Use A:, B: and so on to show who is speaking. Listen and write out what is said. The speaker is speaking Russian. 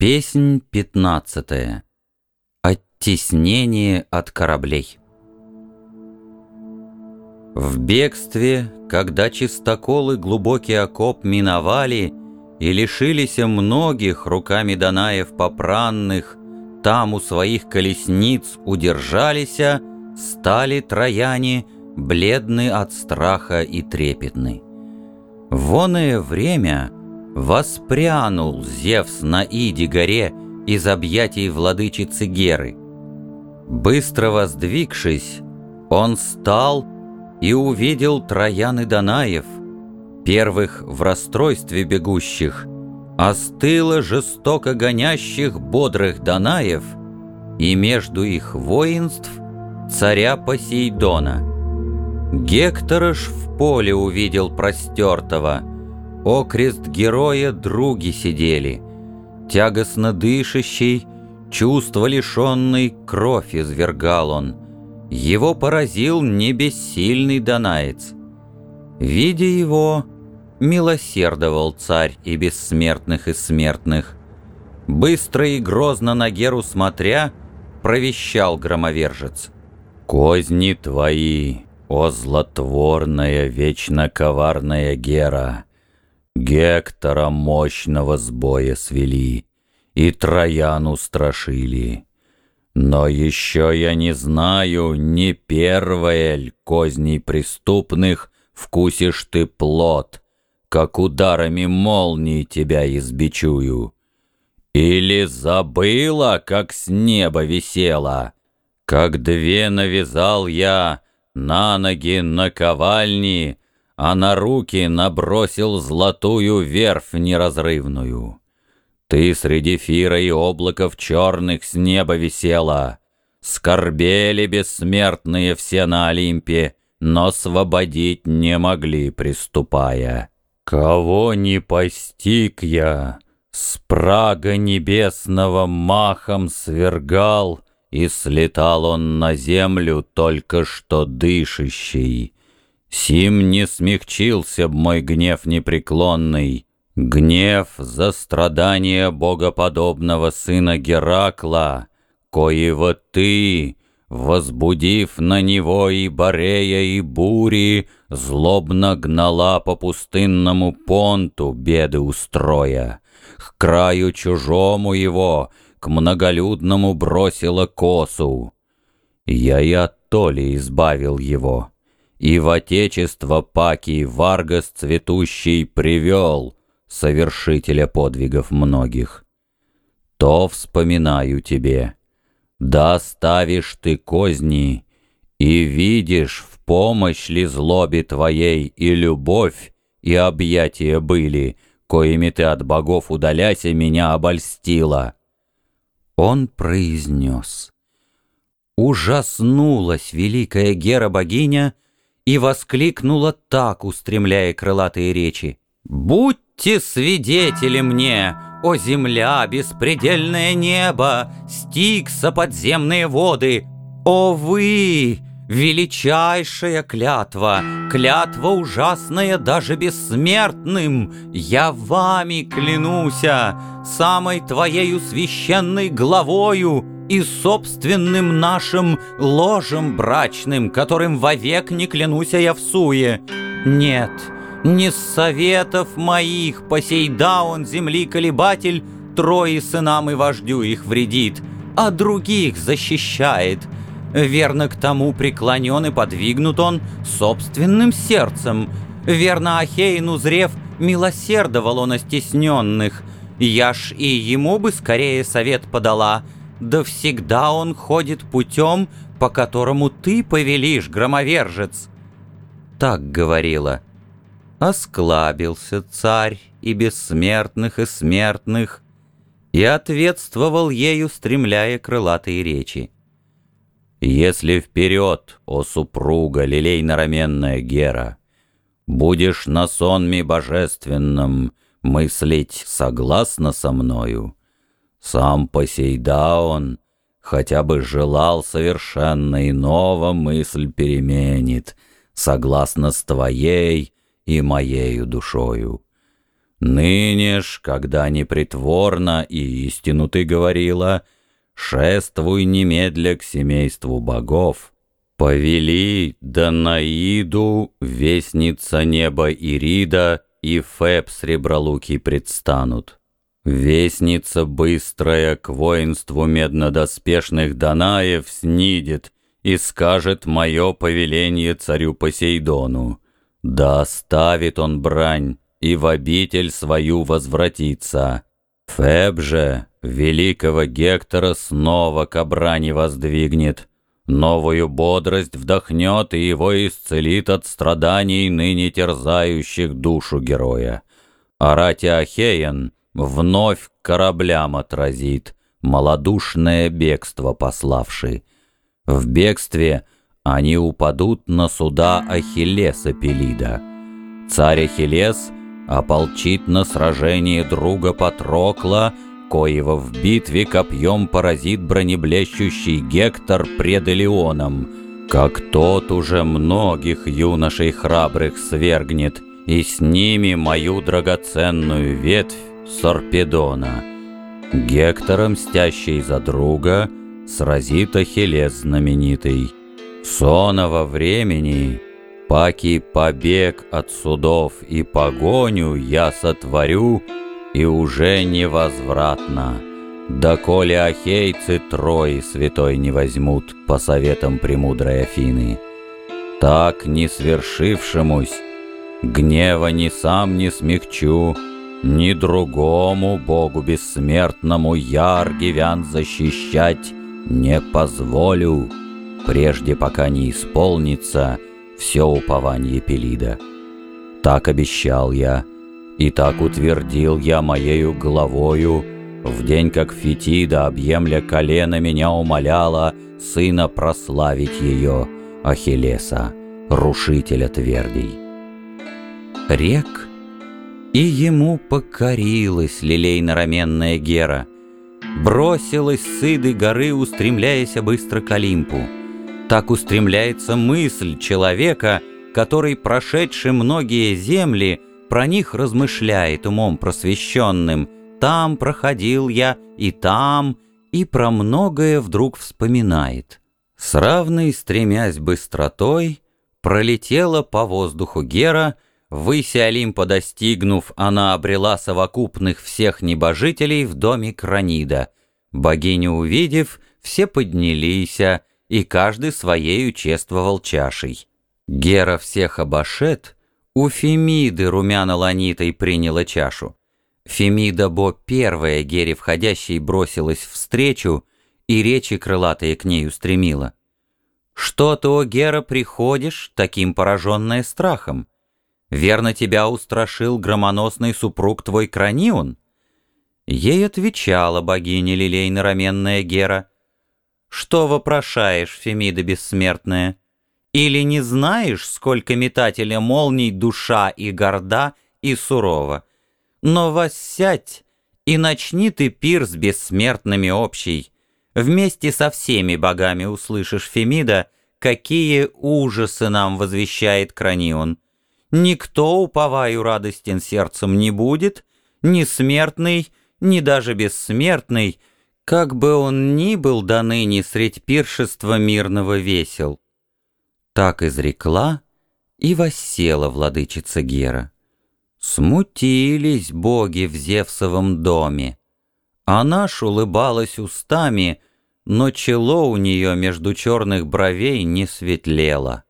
A: Песнь пятнадцатая. Оттеснение от кораблей. В бегстве, когда чистоколы глубокий окоп миновали и лишились многих руками Данаев попранных, там у своих колесниц удержались, стали трояне бледны от страха и трепетны. Воное время — Воспрянул Зевс на Иде горе из объятий владычицы Геры. Быстро воздвигшись, он стал и увидел Троян и Данаев, первых в расстройстве бегущих, остыло жестоко гонящих бодрых Данаев и между их воинств царя Посейдона. Гектора ж в поле увидел простертого — Окрест героя други сидели, Тягостно дышащий, чувство лишенный, Кровь извергал он. Его поразил не бессильный донаец. Видя его, милосердовал царь и бессмертных, и смертных. Быстро и грозно на Геру смотря, провещал громовержец. «Козни твои, о злотворная, вечно коварная Гера!» Гектора мощного с боя свели, И Трояну страшили. Но еще я не знаю, не первая ль козней преступных Вкусишь ты плод, как ударами молнии тебя избичую. Или забыла, как с неба висела, Как две навязал я на ноги наковальни, а на руки набросил золотую верфь неразрывную. Ты среди фира и облаков черных с неба висела. Скорбели бессмертные все на Олимпе, но освободить не могли, приступая. Кого не постиг я, с прага небесного махом свергал, и слетал он на землю только что дышащий. Сим не смягчился б мой гнев непреклонный, Гнев за страдания богоподобного сына Геракла, Коего ты, возбудив на него и Борея, и бури, Злобно гнала по пустынному понту беды устроя. К краю чужому его, к многолюдному бросила косу. Я и от толи избавил его. И в отечество Паки Варгас цветущий привел Совершителя подвигов многих. То вспоминаю тебе, да ставишь ты козни, И видишь, в помощь ли злобе твоей И любовь, и объятия были, Коими ты от богов удаляся меня обольстила. Он произнес. Ужаснулась великая Гера-богиня — и воскликнула так, устремляя крылатые речи. «Будьте свидетели мне, о земля, беспредельное небо, Стикса подземные воды, о вы, величайшая клятва, Клятва ужасная даже бессмертным, Я вами клянуся, самой твоею священной главою, и собственным нашим ложем брачным, которым вовек не клянусь я в суе. Нет, не с советов моих по сей он земли колебатель, трое сынам и вождю их вредит, а других защищает. Верно к тому преклонен и подвигнут он собственным сердцем. Верно Ахейн, узрев, милосердовал он о стесненных. Я ж и ему бы скорее совет подала — да всегда он ходит путем, по которому ты повелишь, громовержец. Так говорила. Осклабился царь и бессмертных, и смертных, и ответствовал ею, стремляя крылатые речи. «Если вперед, о супруга, лилейно-раменная Гера, будешь на сонме божественном мыслить согласно со мною, сам Посейдаон хотя бы желал совершенно иного мысль переменит, согласно с твоей и моею душою. Ныне ж, когда непритворно и истину ты говорила, шествуй немедля к семейству богов. Повели Данаиду, вестница неба Ирида и Феб сребролукий предстанут. Вестница быстрая к воинству меднодоспешных Данаев снидет и скажет мое повеление царю Посейдону. Да оставит он брань и в обитель свою возвратится. Феб же великого Гектора снова к брани воздвигнет, новую бодрость вдохнет и его исцелит от страданий, ныне терзающих душу героя. Арати Ахеян вновь кораблям отразит, малодушное бегство пославший. В бегстве они упадут на суда Ахиллеса Пелида. Царь Ахиллес ополчит на сражение друга Патрокла, коего в битве копьем поразит бронеблещущий Гектор пред Элеоном, как тот уже многих юношей храбрых свергнет, и с ними мою драгоценную ветвь Сорпедона. Гектора, мстящий за друга, сразит Ахиллес знаменитый. Сонного времени, паки побег от судов и погоню я сотворю, и уже невозвратно. Доколе ахейцы трои святой не возьмут по советам премудрой Афины. Так не свершившемусь, гнева ни сам не смягчу, ни другому богу бессмертному я аргивян защищать не позволю, прежде пока не исполнится все упование Пелида. Так обещал я, и так утвердил я моею головою, в день как Фетида, объемля колено, меня умоляла сына прославить ее, Ахиллеса, рушителя твердей. Рек, и ему покорилась лилейно-раменная Гера — Бросилась с Иды горы, устремляясь быстро к Олимпу. Так устремляется мысль человека, который, прошедший многие земли, про них размышляет умом просвещенным. Там проходил я, и там, и про многое вдруг вспоминает. С равной стремясь быстротой, пролетела по воздуху Гера — Выси Олимпа достигнув, она обрела совокупных всех небожителей в доме Кранида. Богиню увидев, все поднялись, и каждый своею чествовал чашей. Гера всех обошед, у Фемиды румяно-ланитой приняла чашу. Фемида Бо первая Гере входящей бросилась встречу, и речи крылатые к ней устремила. «Что ты, о Гера, приходишь, таким пораженная страхом?» Верно тебя устрашил громоносный супруг твой Кранион?» Ей отвечала богиня лилейно-раменная Гера. «Что вопрошаешь, Фемида бессмертная? Или не знаешь, сколько метателя молний душа и горда, и сурова? Но воссядь и начни ты пир с бессмертными общий. Вместе со всеми богами услышишь, Фемида, какие ужасы нам возвещает Кранион» Никто, уповаю, радостен сердцем не будет, ни смертный, ни даже бессмертный, как бы он ни был до ныне средь пиршества мирного весел. Так изрекла и воссела владычица Гера. Смутились боги в Зевсовом доме. Она ж улыбалась устами, но чело у нее между черных бровей не светлело.